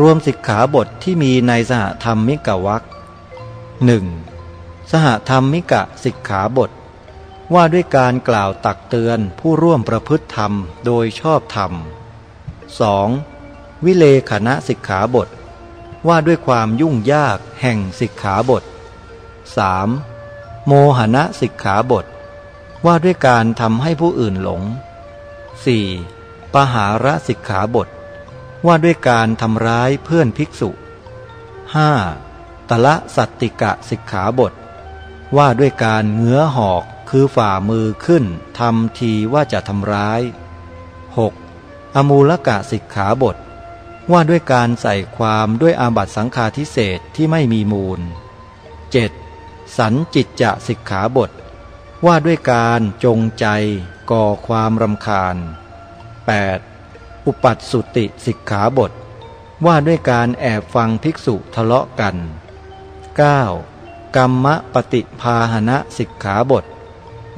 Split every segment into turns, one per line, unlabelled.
รวมสิกขาบทที่มีในสหธรรมมิกวักหนึ่งสหธรรมมิกะสิกขาบท ว่าด้วยการกล่าวตักเตือนผู้ร่วมประพฤติธรรมโดยชอบธรรม 2. วิเลขณะสิกขาบท ว่าด้วยความยุ่งยากแห่งสิกขาบท 3. โมหณะสิกขาบท ว่าด้วยการทำให้ผู้อื่นหลง 4. ปหาระสิกขาบท ว่าด้วยการทำร้ายเพื่อนภิกษุ 5. ตละสัตติกะสิกขาบท ว่าด้วยการเงื้อหอกคือฝ่ามือขึ้นทำทีว่าจะทำร้าย 6. อมูลกะสิกขาบท ว่าด้วยการใส่ความด้วยอาบัตสังฆาทิเศษที่ไม่มีมูล 7. สันจิตจะสิกขาบท ว่าด้วยการจงใจก่อความรำคาญ 8. อุปัตสุติสิกขาบท ว่าด้วยการแอบฟังภิกษุทะเลาะกัน 9. กรรมปฏิภาหณะสิกขาบท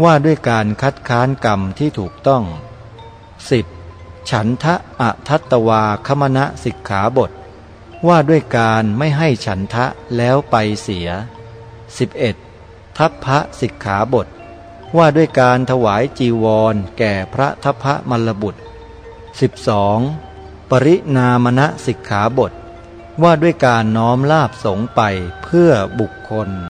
ว่าด้วยการคัดค้านกรรมที่ถูกต้อง 10. ฉันทะอะทัตตวาคมณะสิกขาบท ว่าด้วยการไม่ให้ฉันทะแล้วไปเสีย 11. ทัพพระสิกขาบท ว่าด้วยการถวายจีวรแก่พระทัพพระมลบุตร 12. ปรินามณสิกขาบท ว่าด้วยการน้อมลาบสงไปเพื่อบุคคล